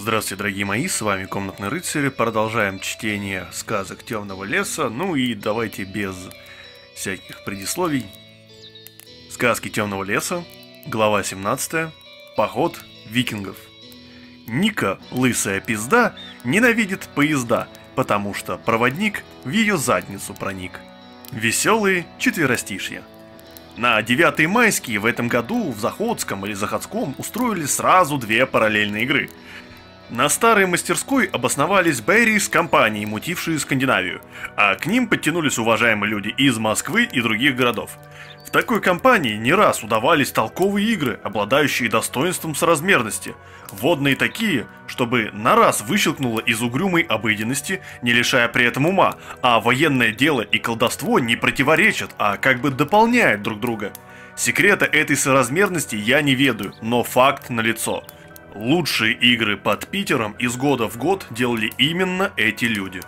Здравствуйте, дорогие мои, с вами Комнатный Рыцарь. Продолжаем чтение сказок Темного Леса. Ну и давайте без всяких предисловий. Сказки Темного Леса, глава 17, поход викингов. Ника, лысая пизда, ненавидит поезда, потому что проводник в ее задницу проник. Веселые четверостишья. На 9 майские в этом году в Заходском или Заходском устроили сразу две параллельные игры – на старой мастерской обосновались Берри с компанией, мутившие Скандинавию, а к ним подтянулись уважаемые люди из Москвы и других городов. В такой компании не раз удавались толковые игры, обладающие достоинством соразмерности, водные такие, чтобы на раз выщелкнуло из угрюмой обыденности, не лишая при этом ума, а военное дело и колдовство не противоречат, а как бы дополняют друг друга. Секрета этой соразмерности я не ведаю, но факт налицо – Лучшие игры под Питером из года в год делали именно эти люди.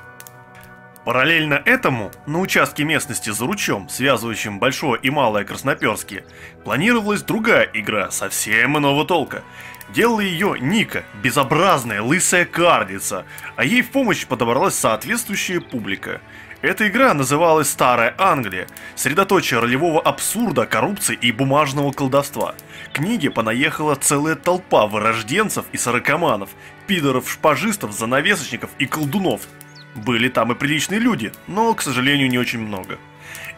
Параллельно этому, на участке местности за ручьем, связывающем Большое и Малое Красноперские, планировалась другая игра совсем иного толка. Делала ее Ника, безобразная лысая кардица, а ей в помощь подобралась соответствующая публика – эта игра называлась «Старая Англия», средоточие ролевого абсурда, коррупции и бумажного колдовства. К книге понаехала целая толпа вырожденцев и сорокоманов, пидоров-шпажистов, занавесочников и колдунов. Были там и приличные люди, но, к сожалению, не очень много.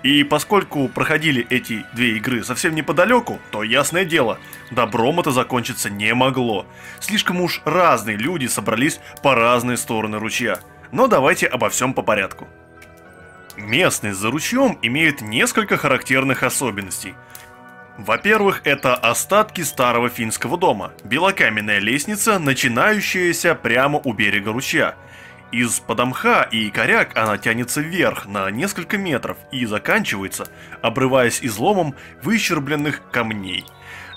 И поскольку проходили эти две игры совсем неподалеку, то ясное дело, добром это закончиться не могло. Слишком уж разные люди собрались по разные стороны ручья. Но давайте обо всем по порядку. Местность за ручьем имеет несколько характерных особенностей. Во-первых, это остатки старого финского дома, белокаменная лестница, начинающаяся прямо у берега ручья. Из подомха и коряк она тянется вверх на несколько метров и заканчивается, обрываясь изломом выщербленных камней.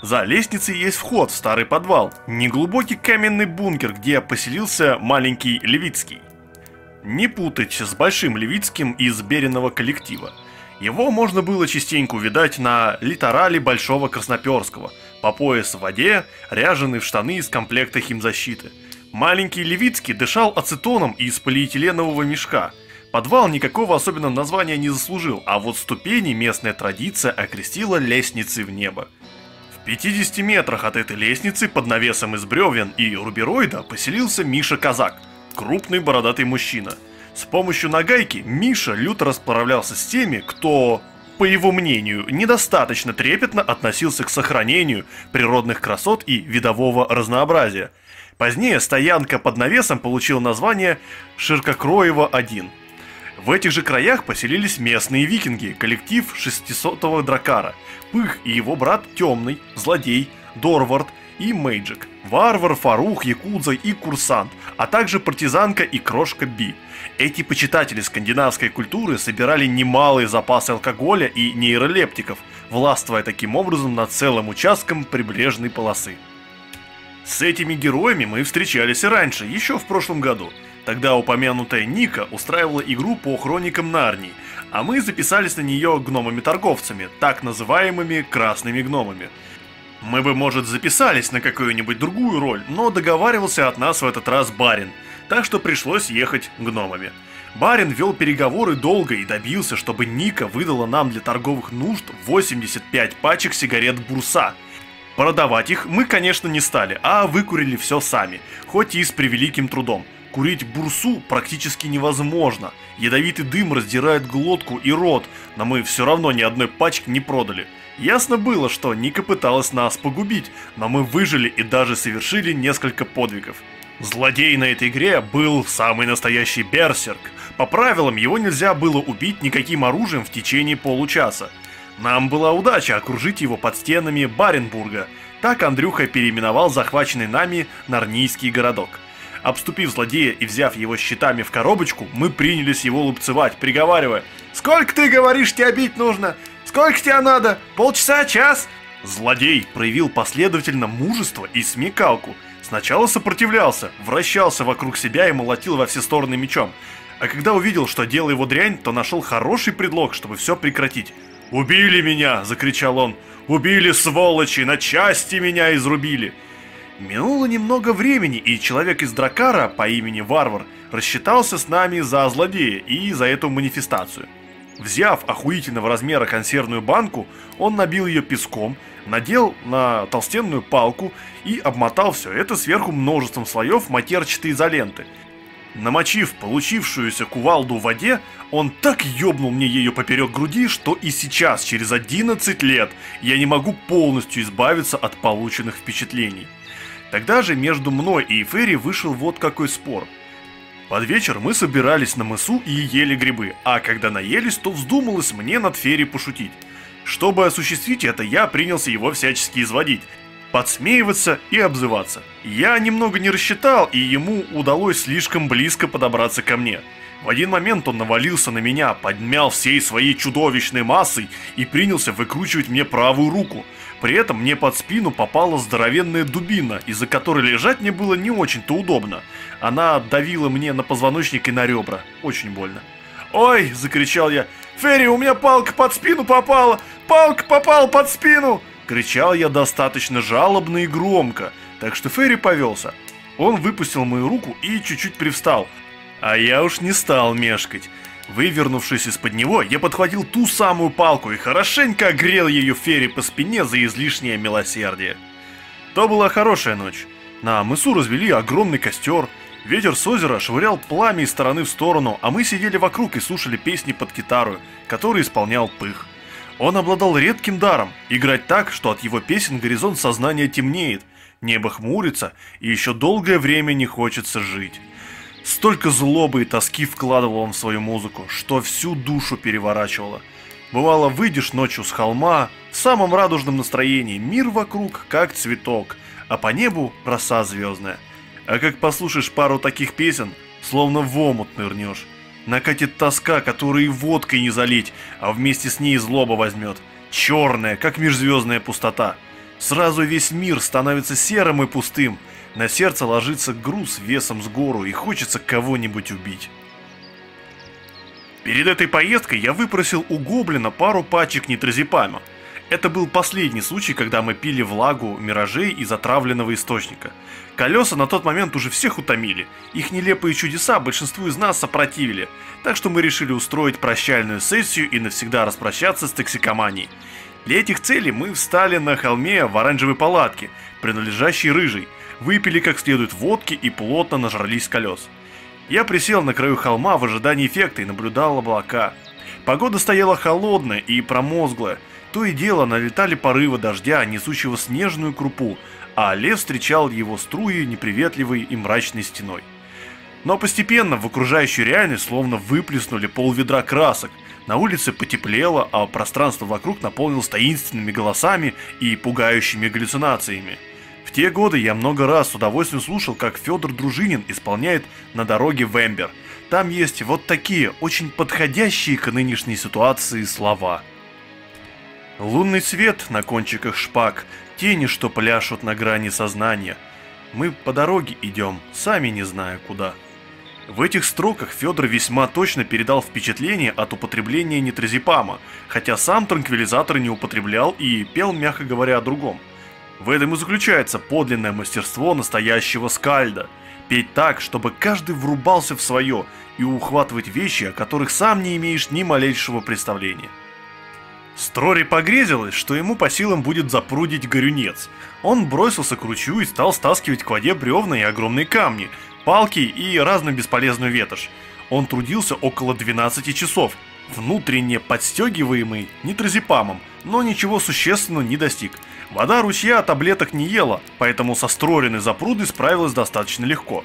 За лестницей есть вход в старый подвал, неглубокий каменный бункер, где поселился маленький Левицкий. Не путать с Большим Левицким из Бериного коллектива. Его можно было частенько увидать на литорале Большого Красноперского, по пояс в воде, ряженый в штаны из комплекта химзащиты. Маленький Левицкий дышал ацетоном из полиэтиленового мешка. Подвал никакого особенного названия не заслужил, а вот ступени местная традиция окрестила лестницей в небо. В 50 метрах от этой лестницы под навесом из бревен и рубероида поселился Миша Казак – крупный бородатый мужчина. С помощью нагайки Миша люто расправлялся с теми, кто, по его мнению, недостаточно трепетно относился к сохранению природных красот и видового разнообразия. Позднее стоянка под навесом получила название Ширкокроева-1. В этих же краях поселились местные викинги, коллектив 600-го дракара, Пых и его брат Темный, Злодей, Дорвард – и Мейджик, Варвар, Фарух, Якудза и Курсант, а также партизанка и Крошка Би. Эти почитатели скандинавской культуры собирали немалые запасы алкоголя и нейролептиков, властвуя таким образом над целым участком прибрежной полосы. С этими героями мы встречались и раньше, еще в прошлом году. Тогда упомянутая Ника устраивала игру по хроникам Нарнии, а мы записались на нее гномами-торговцами, так называемыми красными гномами – мы бы, может, записались на какую-нибудь другую роль, но договаривался от нас в этот раз барин, так что пришлось ехать гномами. Барин вел переговоры долго и добился, чтобы Ника выдала нам для торговых нужд 85 пачек сигарет Бурса. Продавать их мы, конечно, не стали, а выкурили все сами, хоть и с превеликим трудом. Курить бурсу практически невозможно. Ядовитый дым раздирает глотку и рот, но мы все равно ни одной пачки не продали. Ясно было, что Ника пыталась нас погубить, но мы выжили и даже совершили несколько подвигов. Злодей на этой игре был самый настоящий берсерк. По правилам его нельзя было убить никаким оружием в течение получаса. Нам была удача окружить его под стенами Баренбурга. Так Андрюха переименовал захваченный нами Нарнийский городок. Обступив злодея и взяв его щитами в коробочку, мы принялись его лупцевать, приговаривая «Сколько ты говоришь, тебя бить нужно? Сколько тебе надо? Полчаса, час?» Злодей проявил последовательно мужество и смекалку. Сначала сопротивлялся, вращался вокруг себя и молотил во все стороны мечом. А когда увидел, что дело его дрянь, то нашел хороший предлог, чтобы все прекратить. «Убили меня!» – закричал он. «Убили, сволочи! На части меня изрубили!» Минуло немного времени, и человек из Дракара по имени Варвар рассчитался с нами за злодея и за эту манифестацию. Взяв охуительного размера консервную банку, он набил ее песком, надел на толстенную палку и обмотал все это сверху множеством слоев матерчатой изоленты. Намочив получившуюся кувалду в воде, он так ёбнул мне ею поперек груди, что и сейчас, через 11 лет, я не могу полностью избавиться от полученных впечатлений. Тогда же между мной и Ферри вышел вот какой спор. Под вечер мы собирались на мысу и ели грибы, а когда наелись, то вздумалось мне над Ферри пошутить. Чтобы осуществить это, я принялся его всячески изводить, подсмеиваться и обзываться. Я немного не рассчитал, и ему удалось слишком близко подобраться ко мне. В один момент он навалился на меня, подмял всей своей чудовищной массой и принялся выкручивать мне правую руку – при этом мне под спину попала здоровенная дубина, из-за которой лежать мне было не очень-то удобно. Она давила мне на позвоночник и на ребра. Очень больно. «Ой!» – закричал я. «Ферри, у меня палка под спину попала! Палка попала под спину!» Кричал я достаточно жалобно и громко, так что Ферри повелся. Он выпустил мою руку и чуть-чуть привстал. А я уж не стал мешкать. Вывернувшись из-под него, я подхватил ту самую палку и хорошенько огрел ее Ферри по спине за излишнее милосердие. То была хорошая ночь. На мысу развели огромный костер, ветер с озера швырял пламя из стороны в сторону, а мы сидели вокруг и слушали песни под гитару, который исполнял Пых. Он обладал редким даром – играть так, что от его песен горизонт сознания темнеет, небо хмурится и еще долгое время не хочется жить. Столько злобы и тоски вкладывал он в свою музыку, что всю душу переворачивало. Бывало, выйдешь ночью с холма, в самом радужном настроении, мир вокруг как цветок, а по небу роса звездная. А как послушаешь пару таких песен, словно в омут нырнешь. Накатит тоска, которую и водкой не залить, а вместе с ней злоба возьмет. Черная, как межзвездная пустота. Сразу весь мир становится серым и пустым, на сердце ложится груз весом с гору и хочется кого-нибудь убить. Перед этой поездкой я выпросил у Гоблина пару пачек нитрозепама. Это был последний случай, когда мы пили влагу миражей из отравленного источника. Колеса на тот момент уже всех утомили. Их нелепые чудеса большинству из нас сопротивили. Так что мы решили устроить прощальную сессию и навсегда распрощаться с токсикоманией. Для этих целей мы встали на холме в оранжевой палатке, принадлежащей рыжей, выпили как следует водки и плотно нажрались колес. Я присел на краю холма в ожидании эффекта и наблюдал облака. Погода стояла холодная и промозглая. То и дело налетали порывы дождя, несущего снежную крупу, а лес встречал его струи неприветливой и мрачной стеной. Но постепенно в окружающую реальность словно выплеснули пол ведра красок. На улице потеплело, а пространство вокруг наполнилось таинственными голосами и пугающими галлюцинациями те годы я много раз с удовольствием слушал, как Федор Дружинин исполняет «На дороге в Эмбер». Там есть вот такие, очень подходящие к нынешней ситуации слова. Лунный свет на кончиках шпаг, тени, что пляшут на грани сознания. Мы по дороге идем, сами не зная куда. В этих строках Федор весьма точно передал впечатление от употребления нитрозепама, хотя сам транквилизатор не употреблял и пел, мягко говоря, о другом – в этом и заключается подлинное мастерство настоящего скальда. Петь так, чтобы каждый врубался в свое и ухватывать вещи, о которых сам не имеешь ни малейшего представления. Строри погрезилось, что ему по силам будет запрудить горюнец. Он бросился к ручью и стал стаскивать к воде бревна и огромные камни, палки и разную бесполезную ветошь. Он трудился около 12 часов, внутренне подстегиваемый нитрозепамом, но ничего существенного не достиг – Вода ручья таблеток не ела, поэтому со Строрин запруды справилась достаточно легко.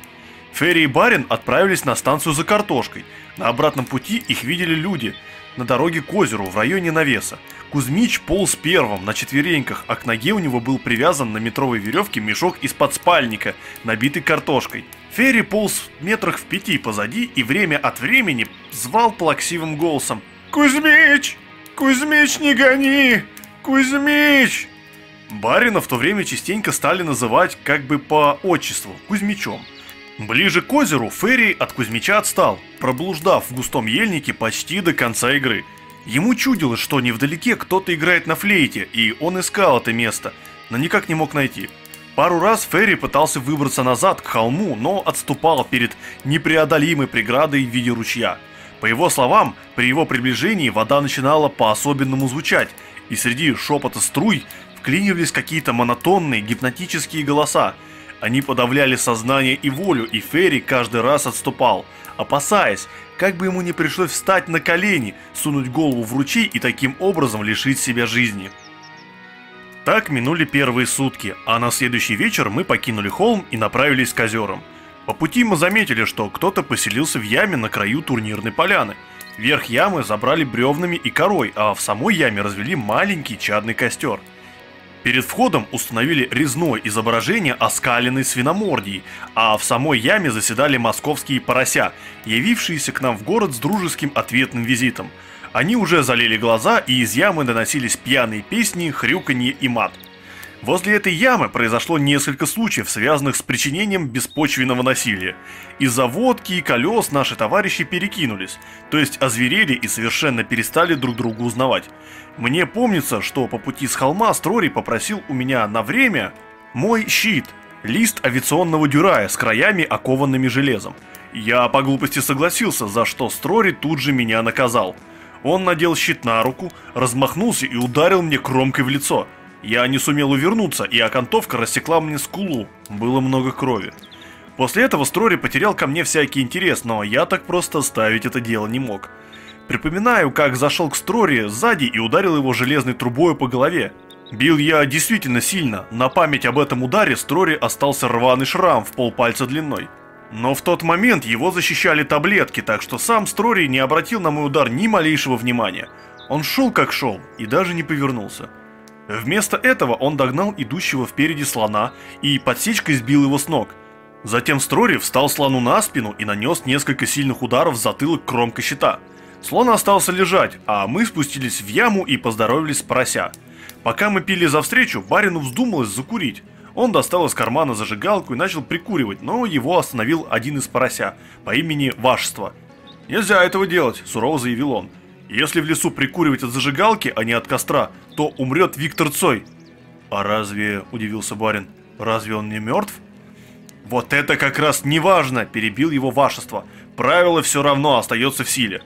Ферри и Барин отправились на станцию за картошкой. На обратном пути их видели люди. На дороге к озеру, в районе навеса. Кузьмич полз первым, на четвереньках, а к ноге у него был привязан на метровой веревке мешок из-под спальника, набитый картошкой. Ферри полз метрах в пяти позади и время от времени звал плаксивым голосом «Кузьмич! Кузьмич, не гони! Кузьмич!» Барина в то время частенько стали называть как бы по отчеству Кузьмичом. Ближе к озеру Ферри от Кузьмича отстал, проблуждав в густом ельнике почти до конца игры. Ему чудилось, что невдалеке кто-то играет на флейте, и он искал это место, но никак не мог найти. Пару раз Ферри пытался выбраться назад к холму, но отступал перед непреодолимой преградой в виде ручья. По его словам, при его приближении вода начинала по-особенному звучать, и среди шепота струй вклинивались какие-то монотонные гипнотические голоса. Они подавляли сознание и волю, и Ферри каждый раз отступал, опасаясь, как бы ему не пришлось встать на колени, сунуть голову в ручей и таким образом лишить себя жизни. Так минули первые сутки, а на следующий вечер мы покинули холм и направились к озерам. По пути мы заметили, что кто-то поселился в яме на краю турнирной поляны. Верх ямы забрали бревнами и корой, а в самой яме развели маленький чадный костер. Перед входом установили резное изображение оскаленной свиномордии, а в самой яме заседали московские порося, явившиеся к нам в город с дружеским ответным визитом – они уже залили глаза, и из ямы доносились пьяные песни, хрюканье и мат. Возле этой ямы произошло несколько случаев, связанных с причинением беспочвенного насилия. Из-за водки и колес наши товарищи перекинулись, то есть озверели и совершенно перестали друг друга узнавать. Мне помнится, что по пути с холма Строри попросил у меня на время мой щит, лист авиационного дюрая с краями, окованными железом. Я по глупости согласился, за что Строри тут же меня наказал – он надел щит на руку, размахнулся и ударил мне кромкой в лицо. Я не сумел увернуться, и окантовка рассекла мне скулу. Было много крови. После этого Строри потерял ко мне всякий интерес, но я так просто оставить это дело не мог. Припоминаю, как зашел к Строри сзади и ударил его железной трубой по голове. Бил я действительно сильно, на память об этом ударе Строри остался рваный шрам в полпальца длиной. Но в тот момент его защищали таблетки, так что сам Строри не обратил на мой удар ни малейшего внимания. Он шел как шел и даже не повернулся. Вместо этого он догнал идущего впереди слона и подсечкой сбил его с ног. Затем Строри встал слону на спину и нанес несколько сильных ударов в затылок кромкой щита. Слон остался лежать, а мы спустились в яму и поздоровались с порося. Пока мы пили за встречу, барину вздумалось закурить. Он достал из кармана зажигалку и начал прикуривать, но его остановил один из порося по имени Вашество. «Нельзя этого делать», – сурово заявил он. «Если в лесу прикуривать от зажигалки, а не от костра, то умрет Виктор Цой». «А разве, – удивился барин, – разве он не мертв?» «Вот это как раз не важно!» – перебил его Вашество. «Правило все равно остается в силе».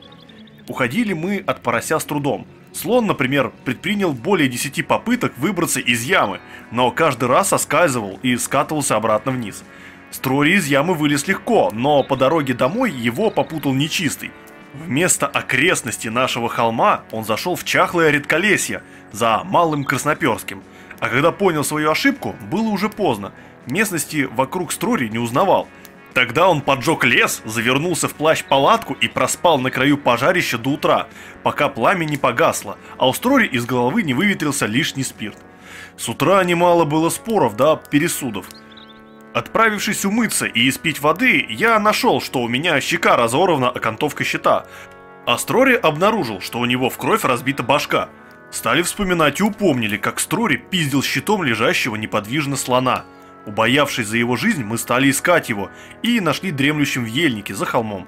Уходили мы от порося с трудом – Слон, например, предпринял более 10 попыток выбраться из ямы, но каждый раз соскальзывал и скатывался обратно вниз. Строри из ямы вылез легко, но по дороге домой его попутал нечистый. Вместо окрестности нашего холма он зашел в чахлое редколесье за Малым Красноперским. А когда понял свою ошибку, было уже поздно. Местности вокруг Строри не узнавал – Тогда он поджег лес, завернулся в плащ-палатку и проспал на краю пожарища до утра, пока пламя не погасло, а у Строри из головы не выветрился лишний спирт. С утра немало было споров да пересудов. Отправившись умыться и испить воды, я нашел, что у меня щека разорвана окантовкой щита, а Строри обнаружил, что у него в кровь разбита башка. Стали вспоминать и упомнили, как Строри пиздил щитом лежащего неподвижно слона – Убоявшись за его жизнь, мы стали искать его и нашли дремлющим в ельнике за холмом.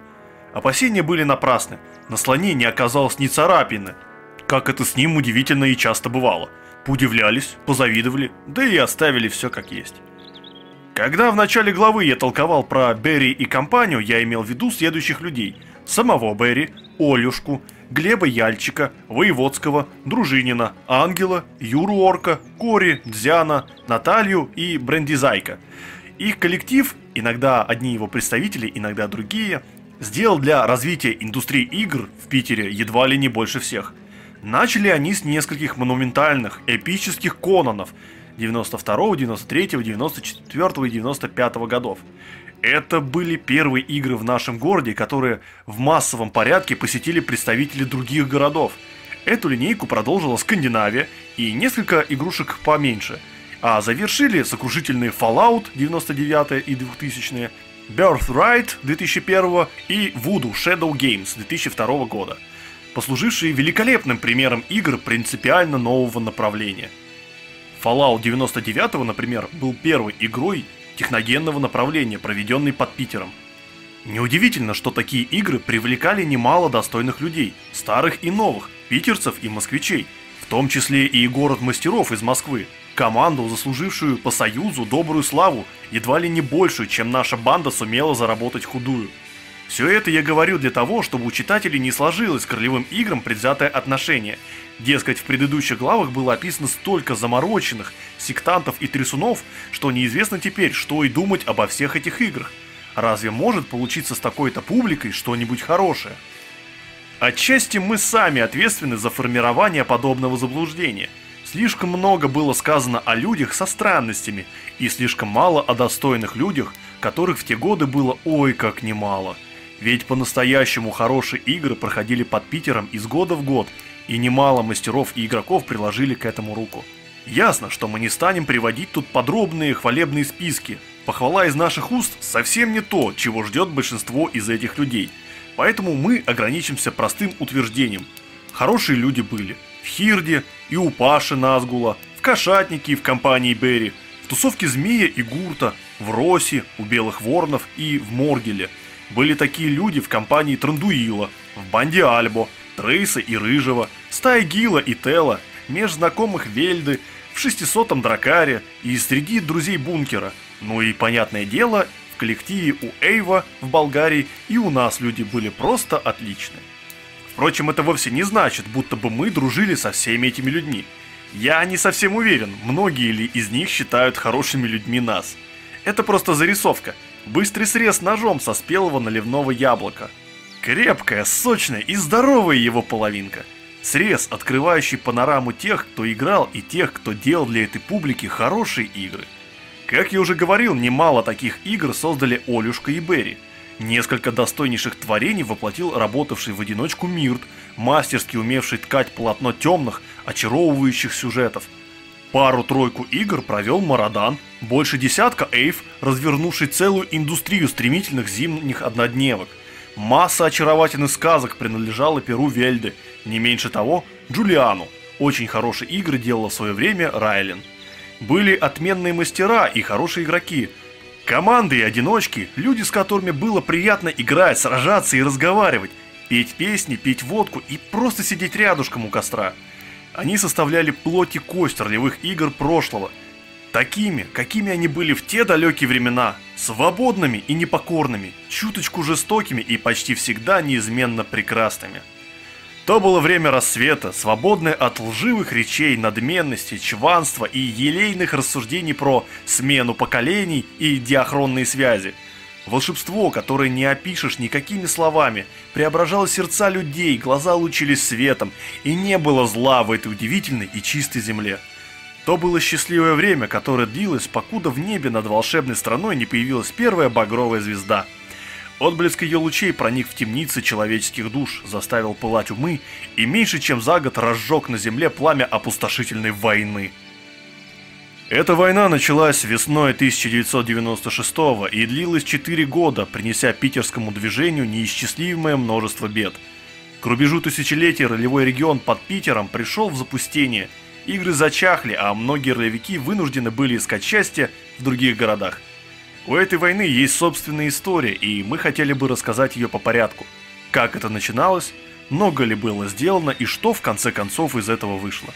Опасения были напрасны, на слоне не оказалось ни царапины, как это с ним удивительно и часто бывало. Поудивлялись, позавидовали, да и оставили все как есть. Когда в начале главы я толковал про Берри и компанию, я имел в виду следующих людей. Самого Берри, Олюшку, Глеба Яльчика, Воеводского, Дружинина, Ангела, Юру Орка, Кори, Дзяна, Наталью и Брендизайка. Их коллектив, иногда одни его представители, иногда другие, сделал для развития индустрии игр в Питере едва ли не больше всех. Начали они с нескольких монументальных, эпических кононов 92, 93, 94 и 95 годов. Это были первые игры в нашем городе, которые в массовом порядке посетили представители других городов. Эту линейку продолжила Скандинавия и несколько игрушек поменьше. А завершили сокрушительные Fallout 99 и 2000, Birthright 2001 и Voodoo Shadow Games 2002 года, послужившие великолепным примером игр принципиально нового направления. Fallout 99, например, был первой игрой, техногенного направления, проведенный под Питером. Неудивительно, что такие игры привлекали немало достойных людей, старых и новых, питерцев и москвичей, В том числе и город мастеров из Москвы, команду, заслужившую по Союзу добрую славу, едва ли не большую, чем наша банда сумела заработать худую. Все это я говорю для того, чтобы у читателей не сложилось к ролевым играм предвзятое отношение. Дескать, в предыдущих главах было описано столько замороченных, сектантов и трясунов, что неизвестно теперь, что и думать обо всех этих играх. Разве может получиться с такой-то публикой что-нибудь хорошее? Отчасти мы сами ответственны за формирование подобного заблуждения. Слишком много было сказано о людях со странностями, и слишком мало о достойных людях, которых в те годы было ой как немало – ведь по-настоящему хорошие игры проходили под Питером из года в год, и немало мастеров и игроков приложили к этому руку. Ясно, что мы не станем приводить тут подробные хвалебные списки. Похвала из наших уст совсем не то, чего ждет большинство из этих людей. Поэтому мы ограничимся простым утверждением. Хорошие люди были. В Хирде и у Паши Назгула, в Кошатнике и в компании Берри, в тусовке Змея и Гурта, в Росе, у Белых Воронов и в Моргеле – были такие люди в компании Трандуила, в банде Альбо, Трейса и Рыжего, стае Гила и Тела, меж Вельды, в 600-м Дракаре и среди друзей Бункера. Ну и, понятное дело, в коллективе у Эйва в Болгарии и у нас люди были просто отличны. Впрочем, это вовсе не значит, будто бы мы дружили со всеми этими людьми. Я не совсем уверен, многие ли из них считают хорошими людьми нас. Это просто зарисовка – Быстрый срез ножом со спелого наливного яблока. Крепкая, сочная и здоровая его половинка. Срез, открывающий панораму тех, кто играл и тех, кто делал для этой публики хорошие игры. Как я уже говорил, немало таких игр создали Олюшка и Берри. Несколько достойнейших творений воплотил работавший в одиночку Мирт, мастерски умевший ткать полотно темных, очаровывающих сюжетов – Пару-тройку игр провел Марадан, больше десятка Эйв, развернувший целую индустрию стремительных зимних однодневок. Масса очаровательных сказок принадлежала Перу Вельды, не меньше того Джулиану. Очень хорошие игры делала в свое время Райлен. Были отменные мастера и хорошие игроки. Команды и одиночки, люди, с которыми было приятно играть, сражаться и разговаривать, петь песни, пить водку и просто сидеть рядышком у костра – они составляли плоть и кость ролевых игр прошлого, такими, какими они были в те далекие времена, свободными и непокорными, чуточку жестокими и почти всегда неизменно прекрасными. То было время рассвета, свободное от лживых речей, надменности, чванства и елейных рассуждений про смену поколений и диахронные связи – Волшебство, которое не опишешь никакими словами, преображало сердца людей, глаза лучились светом, и не было зла в этой удивительной и чистой земле. То было счастливое время, которое длилось, покуда в небе над волшебной страной не появилась первая багровая звезда. Отблеск ее лучей проник в темницы человеческих душ, заставил пылать умы и меньше чем за год разжег на земле пламя опустошительной войны. Эта война началась весной 1996 и длилась 4 года, принеся питерскому движению неисчислимое множество бед. К рубежу тысячелетий ролевой регион под Питером пришел в запустение. Игры зачахли, а многие ролевики вынуждены были искать счастье в других городах. У этой войны есть собственная история, и мы хотели бы рассказать ее по порядку. Как это начиналось, много ли было сделано и что в конце концов из этого вышло.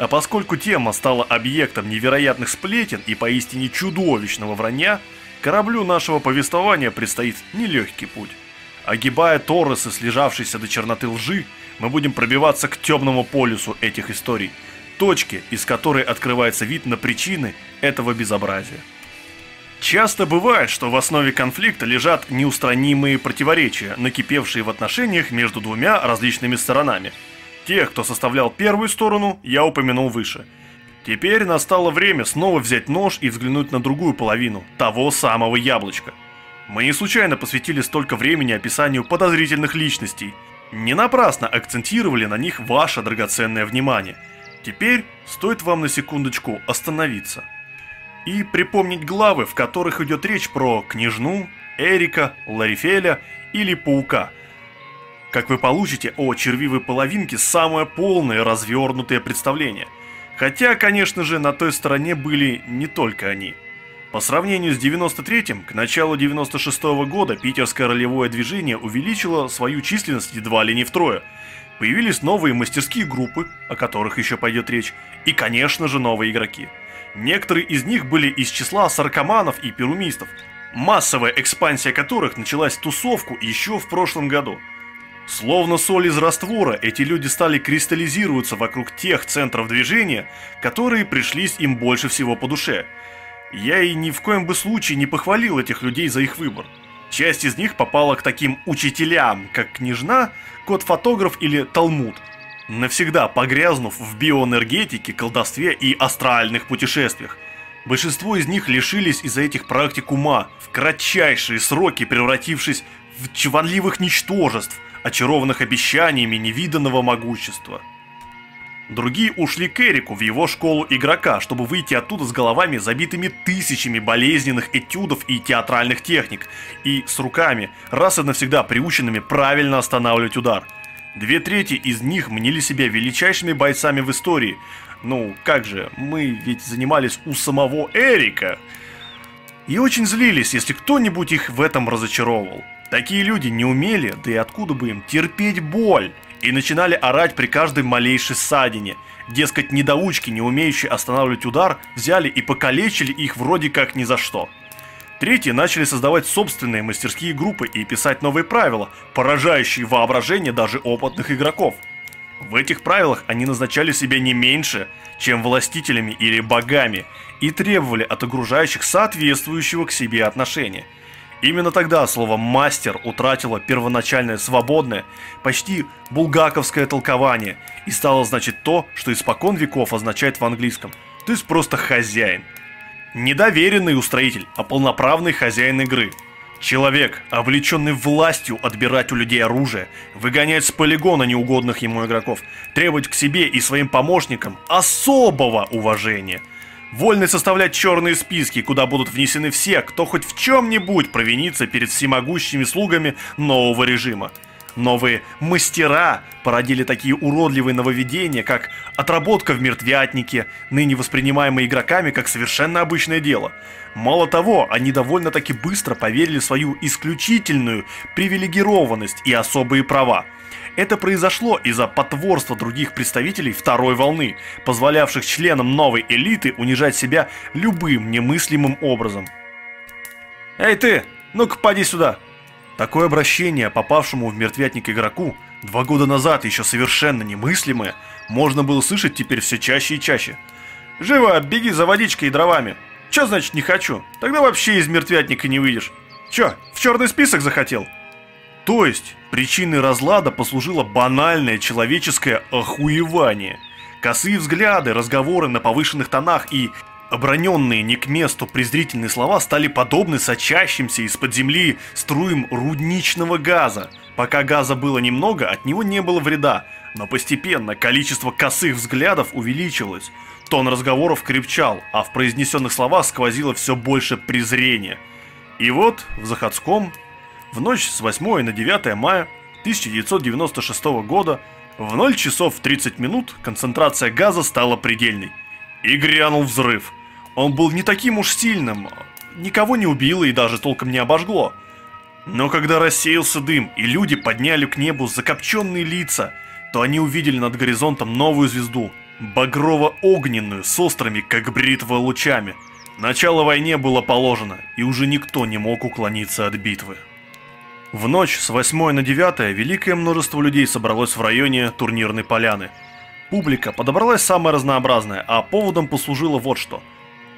А поскольку тема стала объектом невероятных сплетен и поистине чудовищного вранья, кораблю нашего повествования предстоит нелегкий путь. Огибая Торресы, слежавшиеся до черноты лжи, мы будем пробиваться к темному полюсу этих историй, точке, из которой открывается вид на причины этого безобразия. Часто бывает, что в основе конфликта лежат неустранимые противоречия, накипевшие в отношениях между двумя различными сторонами – Тех, кто составлял первую сторону, я упомянул выше. Теперь настало время снова взять нож и взглянуть на другую половину, того самого яблочка. Мы не случайно посвятили столько времени описанию подозрительных личностей. Не напрасно акцентировали на них ваше драгоценное внимание. Теперь стоит вам на секундочку остановиться. И припомнить главы, в которых идет речь про княжну, Эрика, Ларифеля или Паука – как вы получите о червивой половинке самое полное развернутое представление. Хотя, конечно же, на той стороне были не только они. По сравнению с 93-м, к началу 96 -го года питерское ролевое движение увеличило свою численность едва ли не втрое. Появились новые мастерские группы, о которых еще пойдет речь, и, конечно же, новые игроки. Некоторые из них были из числа саркоманов и перумистов, массовая экспансия которых началась тусовку еще в прошлом году. Словно соль из раствора, эти люди стали кристаллизироваться вокруг тех центров движения, которые пришлись им больше всего по душе. Я и ни в коем бы случае не похвалил этих людей за их выбор. Часть из них попала к таким учителям, как княжна, кот-фотограф или талмуд, навсегда погрязнув в биоэнергетике, колдовстве и астральных путешествиях. Большинство из них лишились из-за этих практик ума, в кратчайшие сроки превратившись чванливых ничтожеств, очарованных обещаниями невиданного могущества. Другие ушли к Эрику в его школу игрока, чтобы выйти оттуда с головами, забитыми тысячами болезненных этюдов и театральных техник, и с руками, раз и навсегда приученными правильно останавливать удар. Две трети из них мнили себя величайшими бойцами в истории. Ну, как же, мы ведь занимались у самого Эрика. И очень злились, если кто-нибудь их в этом разочаровывал. Такие люди не умели, да и откуда бы им, терпеть боль и начинали орать при каждой малейшей ссадине. Дескать, недоучки, не умеющие останавливать удар, взяли и покалечили их вроде как ни за что. Третьи начали создавать собственные мастерские группы и писать новые правила, поражающие воображение даже опытных игроков. В этих правилах они назначали себя не меньше, чем властителями или богами, и требовали от окружающих соответствующего к себе отношения – Именно тогда слово «мастер» утратило первоначальное свободное, почти булгаковское толкование и стало значить то, что испокон веков означает в английском, то есть просто «хозяин». Не доверенный устроитель, а полноправный хозяин игры. Человек, облеченный властью отбирать у людей оружие, выгонять с полигона неугодных ему игроков, требовать к себе и своим помощникам особого уважения – Вольный составлять черные списки, куда будут внесены все, кто хоть в чем-нибудь провинится перед всемогущими слугами нового режима. Новые мастера породили такие уродливые нововведения, как отработка в мертвятнике, ныне воспринимаемые игроками как совершенно обычное дело. Мало того, они довольно-таки быстро поверили в свою исключительную привилегированность и особые права – это произошло из-за потворства других представителей второй волны, позволявших членам новой элиты унижать себя любым немыслимым образом. «Эй ты, ну-ка поди сюда!» Такое обращение попавшему в мертвятник игроку, два года назад еще совершенно немыслимое, можно было слышать теперь все чаще и чаще. «Живо, беги за водичкой и дровами!» «Че значит не хочу? Тогда вообще из мертвятника не выйдешь!» «Че, в черный список захотел?» То есть, причиной разлада послужило банальное человеческое охуевание. Косые взгляды, разговоры на повышенных тонах и оброненные не к месту презрительные слова стали подобны сочащимся из-под земли струям рудничного газа. Пока газа было немного, от него не было вреда, но постепенно количество косых взглядов увеличилось. Тон разговоров крепчал, а в произнесенных словах сквозило все больше презрения. И вот в Заходском в ночь с 8 на 9 мая 1996 года в 0 часов 30 минут концентрация газа стала предельной. И грянул взрыв. Он был не таким уж сильным, никого не убило и даже толком не обожгло. Но когда рассеялся дым и люди подняли к небу закопченные лица, то они увидели над горизонтом новую звезду, багрово-огненную, с острыми, как бритва, лучами. Начало войне было положено, и уже никто не мог уклониться от битвы. В ночь с 8 на 9 великое множество людей собралось в районе турнирной поляны. Публика подобралась самая разнообразная, а поводом послужило вот что.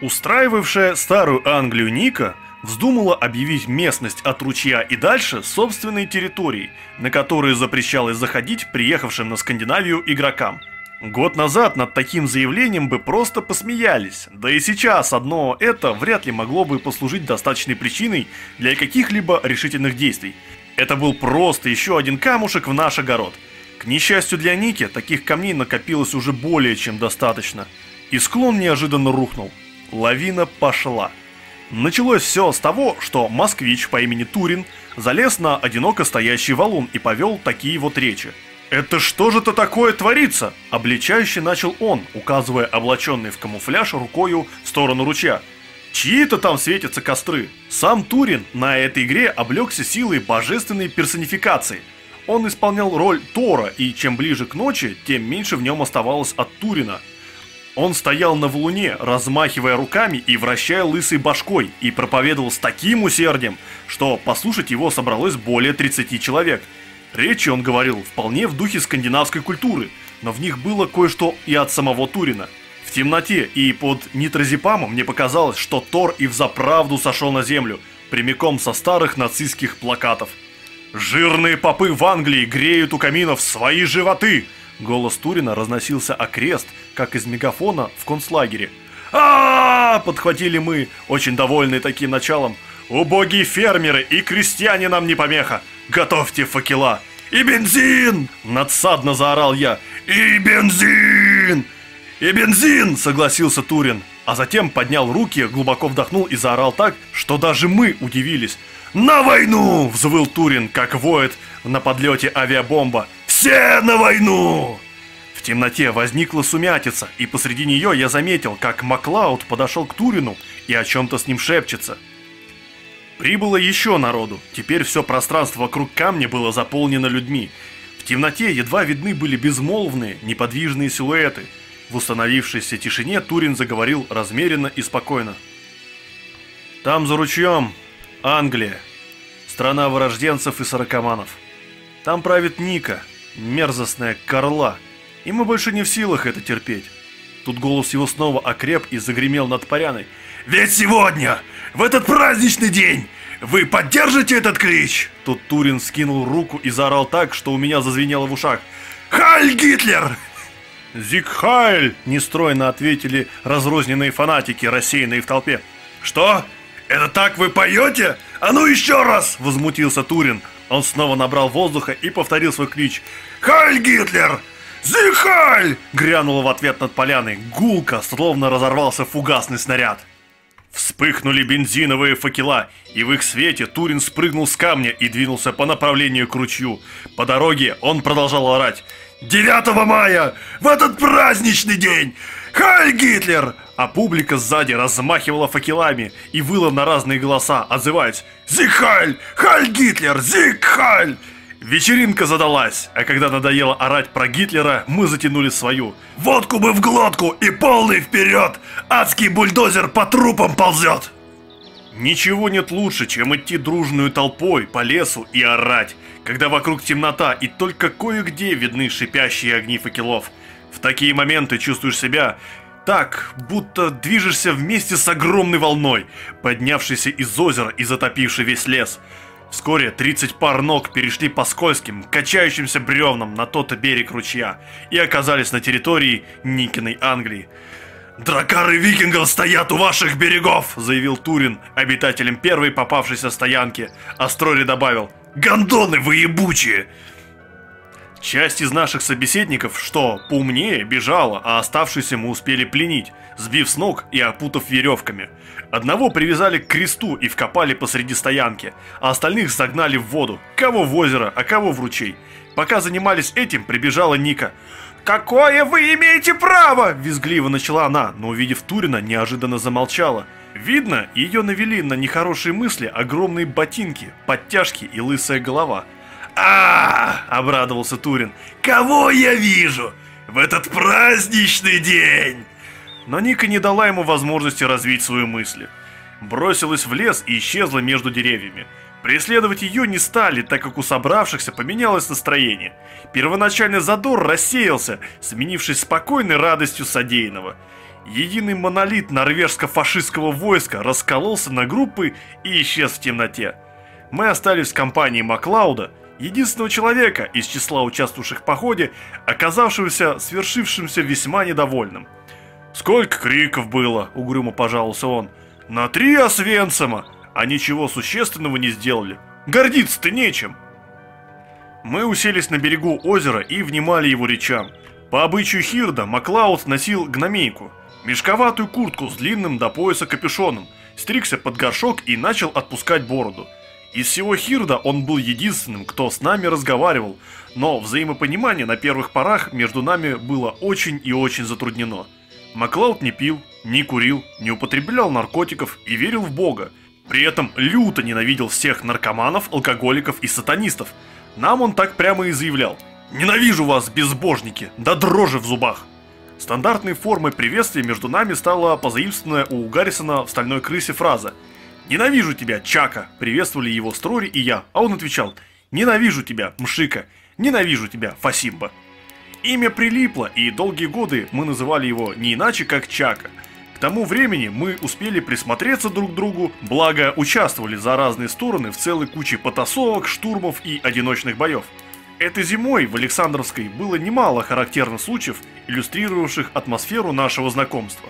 Устраивавшая старую Англию Ника вздумала объявить местность от ручья и дальше собственной территорией, на которую запрещалось заходить приехавшим на Скандинавию игрокам – Год назад над таким заявлением бы просто посмеялись, да и сейчас одно это вряд ли могло бы послужить достаточной причиной для каких-либо решительных действий. Это был просто еще один камушек в наш огород. К несчастью для Ники, таких камней накопилось уже более чем достаточно. И склон неожиданно рухнул. Лавина пошла. Началось все с того, что москвич по имени Турин залез на одиноко стоящий валун и повел такие вот речи. «Это что же-то такое творится?» – обличающе начал он, указывая облаченный в камуфляж рукою в сторону ручья. Чьи-то там светятся костры. Сам Турин на этой игре облегся силой божественной персонификации. Он исполнял роль Тора, и чем ближе к ночи, тем меньше в нем оставалось от Турина. Он стоял на валуне, размахивая руками и вращая лысой башкой, и проповедовал с таким усердием, что послушать его собралось более 30 человек. Речи он говорил вполне в духе скандинавской культуры, но в них было кое-что и от самого Турина. В темноте и под нитрозепамом мне показалось, что Тор и взаправду сошел на землю, прямиком со старых нацистских плакатов. «Жирные попы в Англии греют у каминов свои животы!» Голос Турина разносился окрест, как из мегафона в концлагере. а, подхватили мы, очень довольные таким началом. «Убогие фермеры и крестьяне нам не помеха! Готовьте факела!» «И бензин!» – надсадно заорал я. «И бензин!» «И бензин!» – согласился Турин, а затем поднял руки, глубоко вдохнул и заорал так, что даже мы удивились. «На войну!» – взвыл Турин, как воет на подлете авиабомба. «Все на войну!» В темноте возникла сумятица, и посреди нее я заметил, как Маклауд подошел к Турину и о чем-то с ним шепчется. Прибыло еще народу, теперь все пространство вокруг камня было заполнено людьми. В темноте едва видны были безмолвные, неподвижные силуэты. В установившейся тишине Турин заговорил размеренно и спокойно. «Там за ручьем Англия, страна вырожденцев и сорокоманов. Там правит Ника, мерзостная корла, и мы больше не в силах это терпеть. Тут голос его снова окреп и загремел над Паряной. «Ведь сегодня, в этот праздничный день, вы поддержите этот клич?» Тут Турин скинул руку и заорал так, что у меня зазвенело в ушах. «Хайль Гитлер!» «Зиг Хайль!» – нестройно ответили разрозненные фанатики, рассеянные в толпе. «Что? «Это так вы поете? А ну еще раз!» – возмутился Турин. Он снова набрал воздуха и повторил свой клич. «Хайль Гитлер! Зихаль!» – грянуло в ответ над поляной. Гулко, словно разорвался фугасный снаряд. Вспыхнули бензиновые факела, и в их свете Турин спрыгнул с камня и двинулся по направлению к ручью. По дороге он продолжал орать. «9 мая! В этот праздничный день! Хайль Гитлер! а публика сзади размахивала факелами и выла на разные голоса, отзываясь «Зихаль! Халь Гитлер! Зихаль!» Вечеринка задалась, а когда надоело орать про Гитлера, мы затянули свою. «Водку бы в глотку и полный вперед! Адский бульдозер по трупам ползет!» Ничего нет лучше, чем идти дружную толпой по лесу и орать, когда вокруг темнота и только кое-где видны шипящие огни факелов. В такие моменты чувствуешь себя так, будто движешься вместе с огромной волной, поднявшейся из озера и затопившей весь лес. Вскоре 30 пар ног перешли по скользким, качающимся бревнам на тот берег ручья и оказались на территории Никиной Англии. «Дракары викингов стоят у ваших берегов!» – заявил Турин, обитателем первой попавшейся стоянки. А Строри добавил «Гондоны вы ебучие!» Часть из наших собеседников, что поумнее, бежала, а оставшиеся мы успели пленить, сбив с ног и опутав веревками. Одного привязали к кресту и вкопали посреди стоянки, а остальных загнали в воду, кого в озеро, а кого в ручей. Пока занимались этим, прибежала Ника. «Какое вы имеете право?» – визгливо начала она, но увидев Турина, неожиданно замолчала. Видно, ее навели на нехорошие мысли огромные ботинки, подтяжки и лысая голова – а, обрадовался Турин. Кого я вижу в этот праздничный день? Но Ника не дала ему возможности развить свои мысли. Бросилась в лес и исчезла между деревьями. Преследовать ее не стали, так как у собравшихся поменялось настроение. Первоначальный задор рассеялся, сменившись спокойной радостью содеянного. Единый монолит норвежско-фашистского войска раскололся на группы и исчез в темноте. Мы остались в компании Маклауда, единственного человека из числа участвовавших в походе, оказавшегося свершившимся весьма недовольным. «Сколько криков было!» – угрюмо пожаловался он. «На три Освенцима! А ничего существенного не сделали! Гордиться-то нечем!» Мы уселись на берегу озера и внимали его речам. По обычаю Хирда Маклауд носил гномейку, мешковатую куртку с длинным до пояса капюшоном, стригся под горшок и начал отпускать бороду – из всего Хирда он был единственным, кто с нами разговаривал, но взаимопонимание на первых порах между нами было очень и очень затруднено. Маклауд не пил, не курил, не употреблял наркотиков и верил в Бога. При этом люто ненавидел всех наркоманов, алкоголиков и сатанистов. Нам он так прямо и заявлял. «Ненавижу вас, безбожники, да дрожи в зубах!» Стандартной формой приветствия между нами стала позаимствованная у Гаррисона в «Стальной крысе» фраза «Ненавижу тебя, Чака!» приветствовали его Строри и я, а он отвечал «Ненавижу тебя, Мшика! Ненавижу тебя, Фасимба!» Имя прилипло, и долгие годы мы называли его не иначе, как Чака. К тому времени мы успели присмотреться друг к другу, благо участвовали за разные стороны в целой куче потасовок, штурмов и одиночных боев. Этой зимой в Александровской было немало характерных случаев, иллюстрировавших атмосферу нашего знакомства.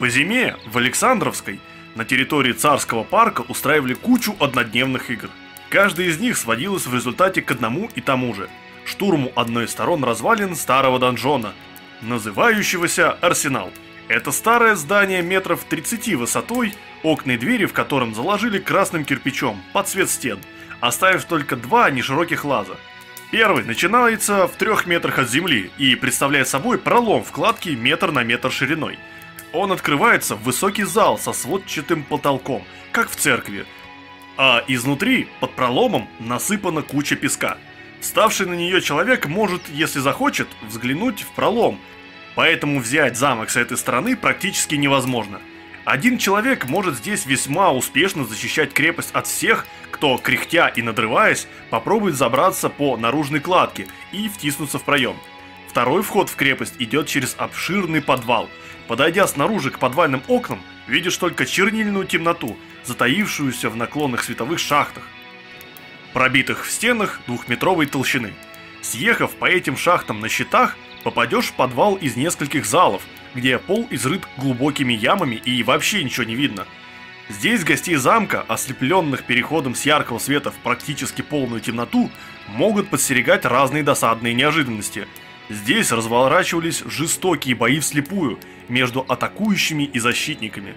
По зиме в Александровской на территории Царского парка устраивали кучу однодневных игр. Каждая из них сводилась в результате к одному и тому же – штурму одной из сторон развалин старого донжона, называющегося Арсенал. Это старое здание метров 30 высотой, окна и двери в котором заложили красным кирпичом под цвет стен, оставив только два нешироких лаза – Первый начинается в трех метрах от земли и представляет собой пролом в кладке метр на метр шириной. Он открывается в высокий зал со сводчатым потолком, как в церкви, а изнутри, под проломом, насыпана куча песка. Вставший на нее человек может, если захочет, взглянуть в пролом, поэтому взять замок с этой стороны практически невозможно – один человек может здесь весьма успешно защищать крепость от всех, кто, кряхтя и надрываясь, попробует забраться по наружной кладке и втиснуться в проем. Второй вход в крепость идет через обширный подвал. Подойдя снаружи к подвальным окнам, видишь только чернильную темноту, затаившуюся в наклонных световых шахтах, пробитых в стенах двухметровой толщины. Съехав по этим шахтам на щитах, попадешь в подвал из нескольких залов – где пол изрыт глубокими ямами и вообще ничего не видно. Здесь гостей замка, ослепленных переходом с яркого света в практически полную темноту, могут подстерегать разные досадные неожиданности. Здесь разворачивались жестокие бои вслепую между атакующими и защитниками.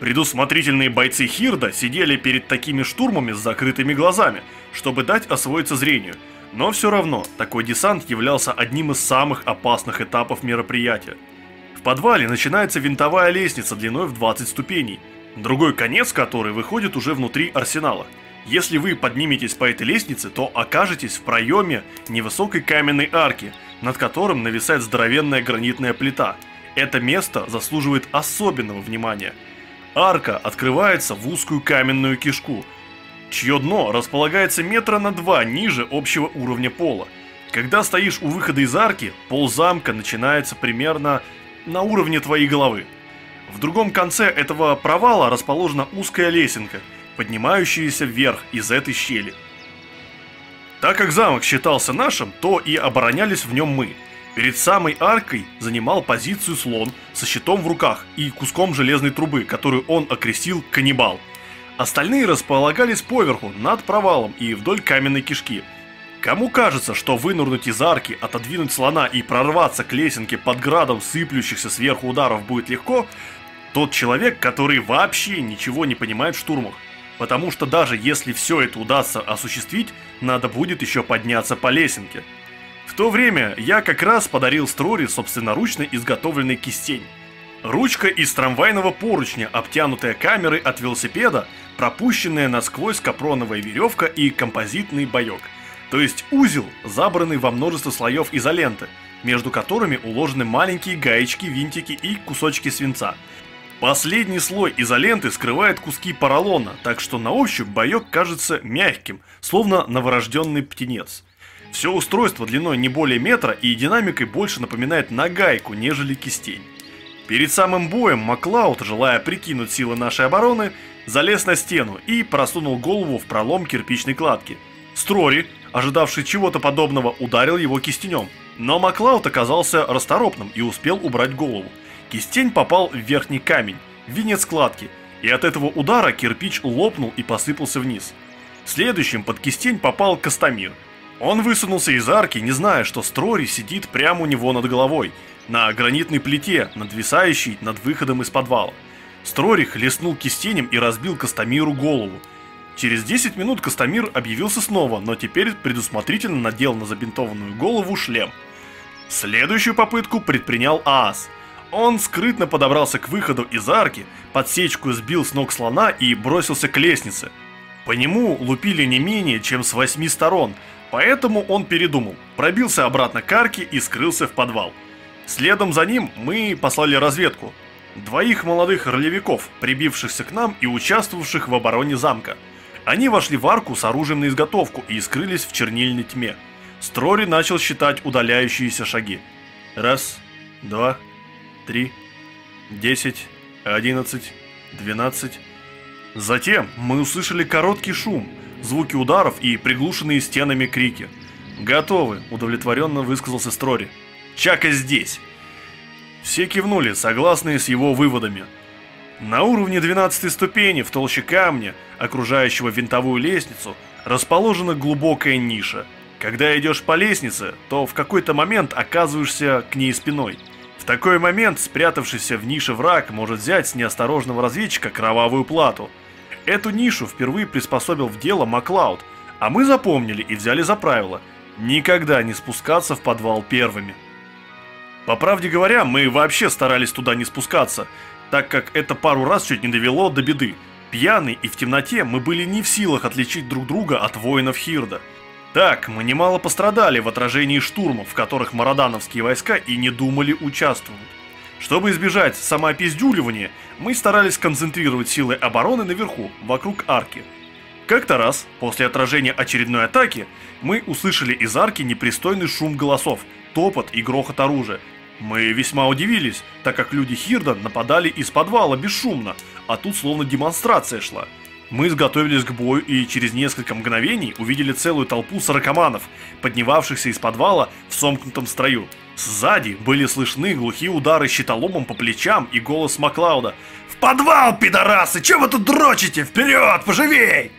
Предусмотрительные бойцы Хирда сидели перед такими штурмами с закрытыми глазами, чтобы дать освоиться зрению, но все равно такой десант являлся одним из самых опасных этапов мероприятия. В подвале начинается винтовая лестница длиной в 20 ступеней, другой конец которой выходит уже внутри арсенала. Если вы подниметесь по этой лестнице, то окажетесь в проеме невысокой каменной арки, над которым нависает здоровенная гранитная плита. Это место заслуживает особенного внимания. Арка открывается в узкую каменную кишку, чье дно располагается метра на два ниже общего уровня пола. Когда стоишь у выхода из арки, пол замка начинается примерно на уровне твоей головы. В другом конце этого провала расположена узкая лесенка, поднимающаяся вверх из этой щели. Так как замок считался нашим, то и оборонялись в нем мы. Перед самой аркой занимал позицию слон со щитом в руках и куском железной трубы, которую он окрестил «каннибал». Остальные располагались поверху, над провалом и вдоль каменной кишки – Кому кажется, что вынурнуть из арки, отодвинуть слона и прорваться к лесенке под градом сыплющихся сверху ударов будет легко, тот человек, который вообще ничего не понимает в штурмах. Потому что даже если все это удастся осуществить, надо будет еще подняться по лесенке. В то время я как раз подарил Строри собственноручно изготовленный кистень. Ручка из трамвайного поручня, обтянутая камерой от велосипеда, пропущенная насквозь капроновая веревка и композитный боек – то есть узел, забранный во множество слоев изоленты, между которыми уложены маленькие гаечки, винтики и кусочки свинца. Последний слой изоленты скрывает куски поролона, так что на ощупь боек кажется мягким, словно новорожденный птенец. Все устройство длиной не более метра и динамикой больше напоминает нагайку, нежели кистень. Перед самым боем Маклауд, желая прикинуть силы нашей обороны, залез на стену и просунул голову в пролом кирпичной кладки. Строри, ожидавший чего-то подобного, ударил его кистенем. Но Маклауд оказался расторопным и успел убрать голову. Кистень попал в верхний камень, венец кладки, и от этого удара кирпич лопнул и посыпался вниз. Следующим под кистень попал Костомир. Он высунулся из арки, не зная, что Строри сидит прямо у него над головой, на гранитной плите, надвисающей над выходом из подвала. Строри хлестнул кистенем и разбил Костомиру голову, Через 10 минут Костомир объявился снова, но теперь предусмотрительно надел на забинтованную голову шлем. Следующую попытку предпринял Аас. Он скрытно подобрался к выходу из арки, подсечку сбил с ног слона и бросился к лестнице. По нему лупили не менее, чем с восьми сторон, поэтому он передумал, пробился обратно к арке и скрылся в подвал. Следом за ним мы послали разведку. Двоих молодых ролевиков, прибившихся к нам и участвовавших в обороне замка. Они вошли в арку с оружием на изготовку и скрылись в чернильной тьме. Строри начал считать удаляющиеся шаги. Раз, два, три, десять, одиннадцать, двенадцать. Затем мы услышали короткий шум, звуки ударов и приглушенные стенами крики. «Готовы», – удовлетворенно высказался Строри. «Чака здесь!» Все кивнули, согласные с его выводами. На уровне 12 ступени в толще камня, окружающего винтовую лестницу, расположена глубокая ниша. Когда идешь по лестнице, то в какой-то момент оказываешься к ней спиной. В такой момент спрятавшийся в нише враг может взять с неосторожного разведчика кровавую плату. Эту нишу впервые приспособил в дело Маклауд, а мы запомнили и взяли за правило – никогда не спускаться в подвал первыми. По правде говоря, мы вообще старались туда не спускаться, так как это пару раз чуть не довело до беды. Пьяный и в темноте мы были не в силах отличить друг друга от воинов Хирда. Так, мы немало пострадали в отражении штурмов, в которых марадановские войска и не думали участвовать. Чтобы избежать самоопиздюливания, мы старались концентрировать силы обороны наверху, вокруг арки. Как-то раз, после отражения очередной атаки, мы услышали из арки непристойный шум голосов, топот и грохот оружия, мы весьма удивились, так как люди Хирда нападали из подвала бесшумно, а тут словно демонстрация шла. Мы изготовились к бою и через несколько мгновений увидели целую толпу сорокоманов, поднимавшихся из подвала в сомкнутом строю. Сзади были слышны глухие удары щитоломом по плечам и голос Маклауда. «В подвал, пидорасы! Че вы тут дрочите? Вперед, поживей!»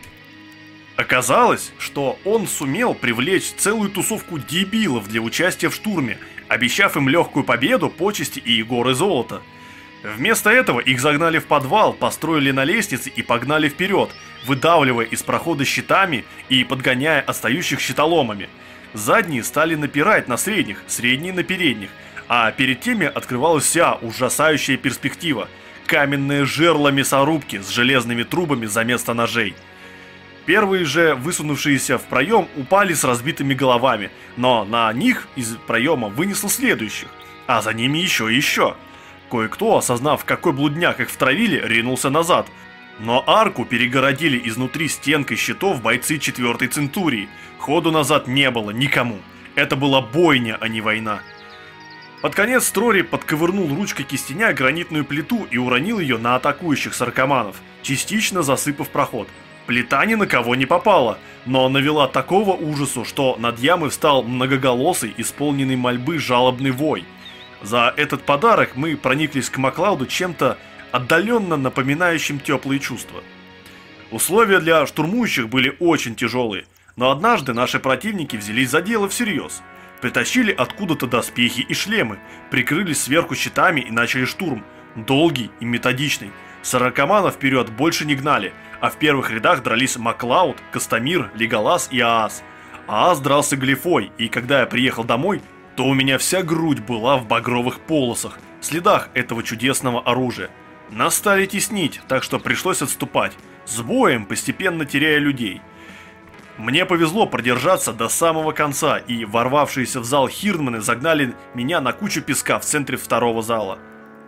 Оказалось, что он сумел привлечь целую тусовку дебилов для участия в штурме – обещав им легкую победу, почести и горы золота. Вместо этого их загнали в подвал, построили на лестнице и погнали вперед, выдавливая из прохода щитами и подгоняя отстающих щитоломами. Задние стали напирать на средних, средние на передних, а перед теми открывалась вся ужасающая перспектива – каменные жерла мясорубки с железными трубами за место ножей – Первые же, высунувшиеся в проем, упали с разбитыми головами, но на них из проема вынесло следующих, а за ними еще и еще. Кое-кто, осознав, какой блудняк их втравили, ринулся назад. Но арку перегородили изнутри стенкой щитов бойцы 4-й Центурии. Ходу назад не было никому. Это была бойня, а не война. Под конец Строри подковырнул ручкой кистеня гранитную плиту и уронил ее на атакующих саркоманов, частично засыпав проход – Плита ни на кого не попала, но навела такого ужасу, что над ямой встал многоголосый, исполненный мольбы жалобный вой. За этот подарок мы прониклись к Маклауду чем-то отдаленно напоминающим теплые чувства. Условия для штурмующих были очень тяжелые, но однажды наши противники взялись за дело всерьез. Притащили откуда-то доспехи и шлемы, прикрылись сверху щитами и начали штурм. Долгий и методичный. Сорокоманов вперед больше не гнали, а в первых рядах дрались Маклауд, Костомир, Леголас и Аас. Аас дрался Глифой, и когда я приехал домой, то у меня вся грудь была в багровых полосах, следах этого чудесного оружия. Нас стали теснить, так что пришлось отступать, с боем постепенно теряя людей. Мне повезло продержаться до самого конца, и ворвавшиеся в зал хирдманы загнали меня на кучу песка в центре второго зала.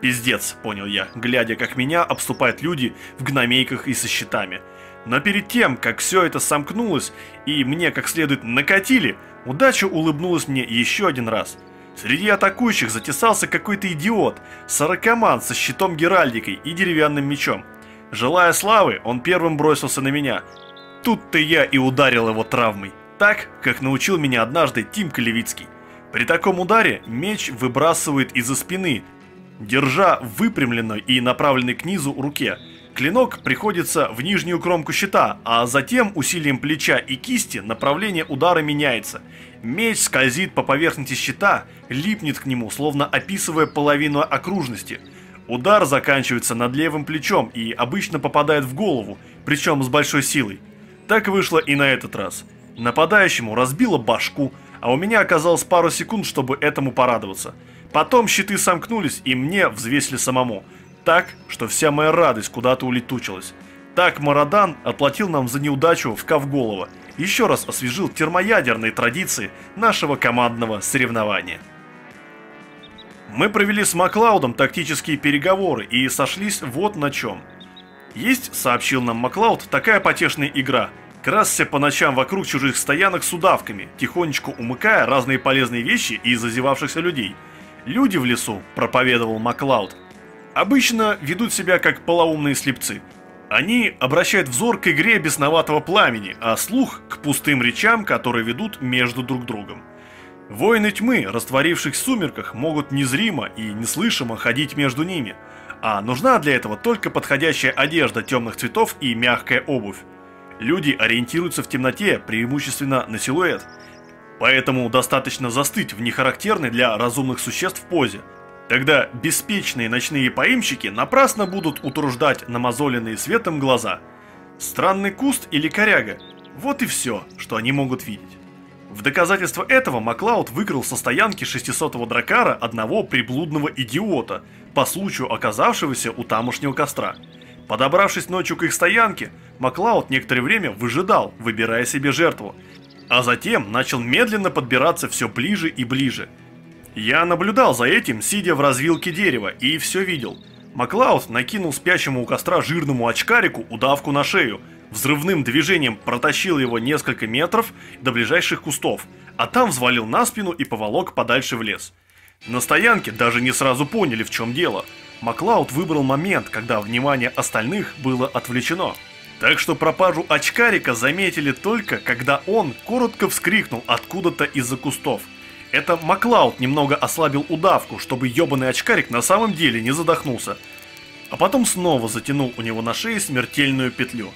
Пиздец, понял я, глядя, как меня обступают люди в гномейках и со щитами. Но перед тем, как все это сомкнулось и мне как следует накатили, удача улыбнулась мне еще один раз. Среди атакующих затесался какой-то идиот, сорокоман со щитом Геральдикой и деревянным мечом. Желая славы, он первым бросился на меня. Тут-то я и ударил его травмой, так, как научил меня однажды Тим Колевицкий. При таком ударе меч выбрасывает из-за спины, держа выпрямленной и направленной к низу руке. Клинок приходится в нижнюю кромку щита, а затем усилием плеча и кисти направление удара меняется. Меч скользит по поверхности щита, липнет к нему, словно описывая половину окружности. Удар заканчивается над левым плечом и обычно попадает в голову, причем с большой силой. Так вышло и на этот раз. Нападающему разбило башку, а у меня оказалось пару секунд, чтобы этому порадоваться – Потом щиты сомкнулись, и мне взвесили самому. Так, что вся моя радость куда-то улетучилась. Так Марадан отплатил нам за неудачу в Кавголово, еще раз освежил термоядерные традиции нашего командного соревнования. Мы провели с Маклаудом тактические переговоры и сошлись вот на чем. Есть, сообщил нам Маклауд, такая потешная игра – Красся по ночам вокруг чужих стоянок с удавками, тихонечко умыкая разные полезные вещи из зазевавшихся людей. Люди в лесу, проповедовал Маклауд, обычно ведут себя как полоумные слепцы. Они обращают взор к игре бесноватого пламени, а слух к пустым речам, которые ведут между друг другом. Воины тьмы, растворивших в сумерках, могут незримо и неслышимо ходить между ними, а нужна для этого только подходящая одежда темных цветов и мягкая обувь. Люди ориентируются в темноте преимущественно на силуэт, поэтому достаточно застыть в нехарактерной для разумных существ позе. Тогда беспечные ночные поимщики напрасно будут утруждать намазоленные светом глаза. Странный куст или коряга – вот и все, что они могут видеть. В доказательство этого Маклауд выкрал со стоянки 600-го дракара одного приблудного идиота, по случаю оказавшегося у тамошнего костра – Подобравшись ночью к их стоянке, Маклауд некоторое время выжидал, выбирая себе жертву, а затем начал медленно подбираться все ближе и ближе. Я наблюдал за этим, сидя в развилке дерева, и все видел. Маклауд накинул спящему у костра жирному очкарику удавку на шею, взрывным движением протащил его несколько метров до ближайших кустов, а там взвалил на спину и поволок подальше в лес. На стоянке даже не сразу поняли, в чем дело – Маклауд выбрал момент, когда внимание остальных было отвлечено. Так что пропажу очкарика заметили только, когда он коротко вскрикнул откуда-то из-за кустов. Это Маклауд немного ослабил удавку, чтобы ебаный очкарик на самом деле не задохнулся. А потом снова затянул у него на шее смертельную петлю.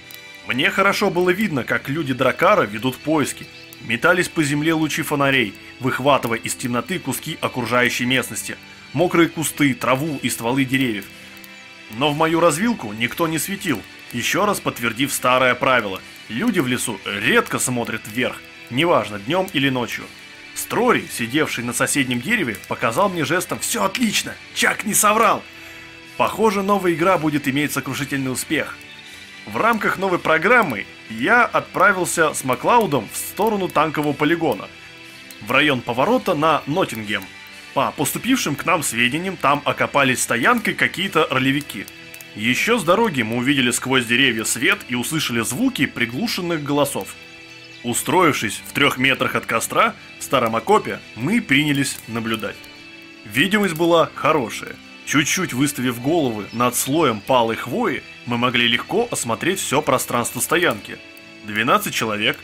Мне хорошо было видно, как люди Дракара ведут поиски. Метались по земле лучи фонарей, выхватывая из темноты куски окружающей местности – мокрые кусты, траву и стволы деревьев. Но в мою развилку никто не светил, еще раз подтвердив старое правило. Люди в лесу редко смотрят вверх, неважно, днем или ночью. Строри, сидевший на соседнем дереве, показал мне жестом «Все отлично! Чак не соврал!» Похоже, новая игра будет иметь сокрушительный успех. В рамках новой программы я отправился с Маклаудом в сторону танкового полигона, в район поворота на Ноттингем – по поступившим к нам сведениям, там окопались стоянкой какие-то ролевики. Еще с дороги мы увидели сквозь деревья свет и услышали звуки приглушенных голосов. Устроившись в трех метрах от костра, в старом окопе, мы принялись наблюдать. Видимость была хорошая. Чуть-чуть выставив головы над слоем палой хвои, мы могли легко осмотреть все пространство стоянки. 12 человек,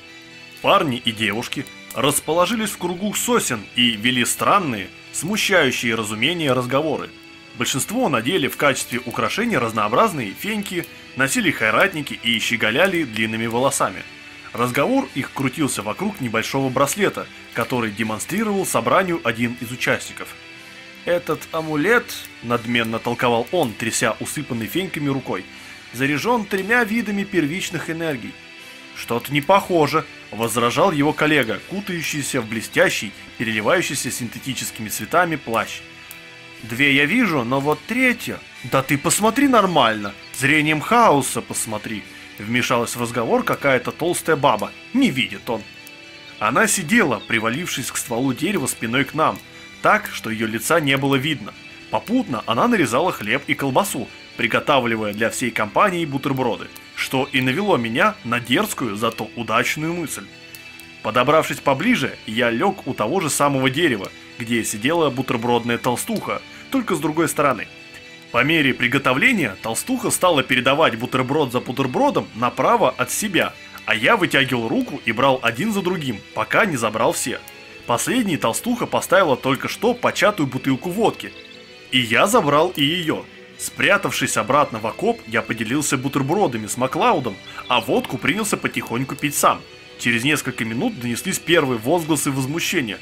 парни и девушки, расположились в кругу сосен и вели странные, смущающие разумение разговоры. Большинство надели в качестве украшения разнообразные феньки, носили хайратники и щеголяли длинными волосами. Разговор их крутился вокруг небольшого браслета, который демонстрировал собранию один из участников. «Этот амулет», — надменно толковал он, тряся усыпанной феньками рукой, — «заряжен тремя видами первичных энергий. «Что-то не похоже», – возражал его коллега, кутающийся в блестящий, переливающийся синтетическими цветами плащ. «Две я вижу, но вот третья...» «Да ты посмотри нормально! Зрением хаоса посмотри!» Вмешалась в разговор какая-то толстая баба. Не видит он. Она сидела, привалившись к стволу дерева спиной к нам, так, что ее лица не было видно. Попутно она нарезала хлеб и колбасу, приготавливая для всей компании бутерброды что и навело меня на дерзкую, зато удачную мысль. Подобравшись поближе, я лег у того же самого дерева, где сидела бутербродная толстуха, только с другой стороны. По мере приготовления толстуха стала передавать бутерброд за бутербродом направо от себя, а я вытягивал руку и брал один за другим, пока не забрал все. Последний толстуха поставила только что початую бутылку водки, и я забрал и ее – Спрятавшись обратно в окоп, я поделился бутербродами с Маклаудом, а водку принялся потихоньку пить сам. Через несколько минут донеслись первые возгласы возмущения.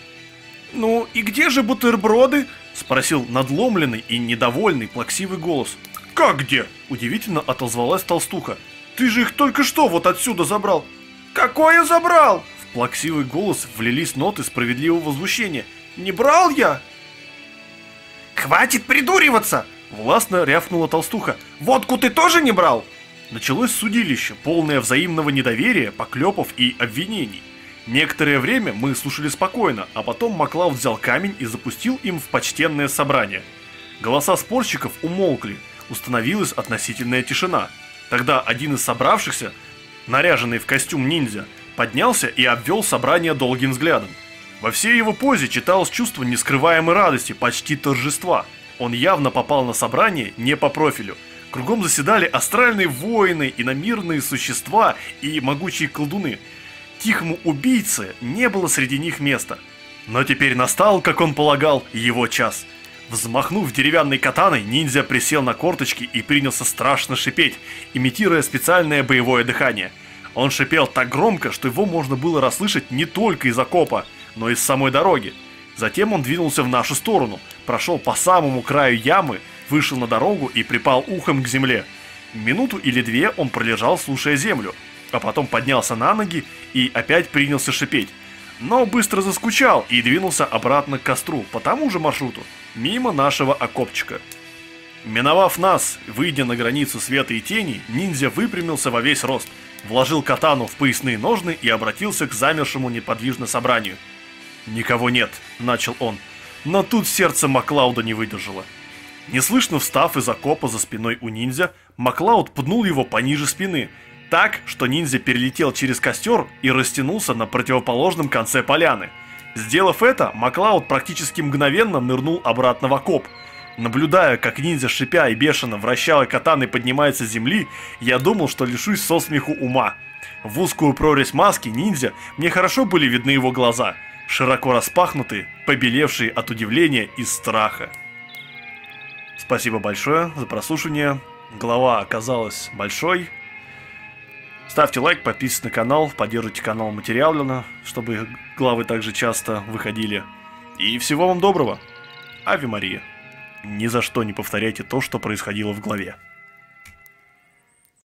«Ну и где же бутерброды?» – спросил надломленный и недовольный плаксивый голос. «Как где?» – удивительно отозвалась толстуха. «Ты же их только что вот отсюда забрал!» «Какое забрал?» Плаксивый голос влились ноты справедливого возмущения. «Не брал я!» «Хватит придуриваться!» Властно рявкнула толстуха. «Водку ты тоже не брал?» Началось судилище, полное взаимного недоверия, поклепов и обвинений. Некоторое время мы слушали спокойно, а потом Маклауд взял камень и запустил им в почтенное собрание. Голоса спорщиков умолкли, установилась относительная тишина. Тогда один из собравшихся, наряженный в костюм ниндзя, поднялся и обвел собрание долгим взглядом. Во всей его позе читалось чувство нескрываемой радости, почти торжества. Он явно попал на собрание не по профилю. Кругом заседали астральные воины, иномирные существа и могучие колдуны. Тихому убийце не было среди них места. Но теперь настал, как он полагал, его час. Взмахнув деревянной катаной, ниндзя присел на корточки и принялся страшно шипеть, имитируя специальное боевое дыхание. Он шипел так громко, что его можно было расслышать не только из окопа, но и с самой дороги. Затем он двинулся в нашу сторону, прошел по самому краю ямы, вышел на дорогу и припал ухом к земле. Минуту или две он пролежал, слушая землю, а потом поднялся на ноги и опять принялся шипеть. Но быстро заскучал и двинулся обратно к костру по тому же маршруту, мимо нашего окопчика. Миновав нас, выйдя на границу света и тени, ниндзя выпрямился во весь рост, вложил катану в поясные ножны и обратился к замершему неподвижно собранию – «Никого нет», — начал он. Но тут сердце Маклауда не выдержало. Неслышно встав из окопа за спиной у ниндзя, Маклауд пнул его пониже спины, так, что ниндзя перелетел через костер и растянулся на противоположном конце поляны. Сделав это, Маклауд практически мгновенно нырнул обратно в окоп. Наблюдая, как ниндзя шипя и бешено вращая катаной поднимается с земли, я думал, что лишусь со смеху ума. В узкую прорезь маски ниндзя мне хорошо были видны его глаза – широко распахнуты, побелевшие от удивления и страха. Спасибо большое за прослушивание. Глава оказалась большой. Ставьте лайк, подписывайтесь на канал, поддержите канал материально, чтобы главы также часто выходили. И всего вам доброго. Ави Мария. Ни за что не повторяйте то, что происходило в главе.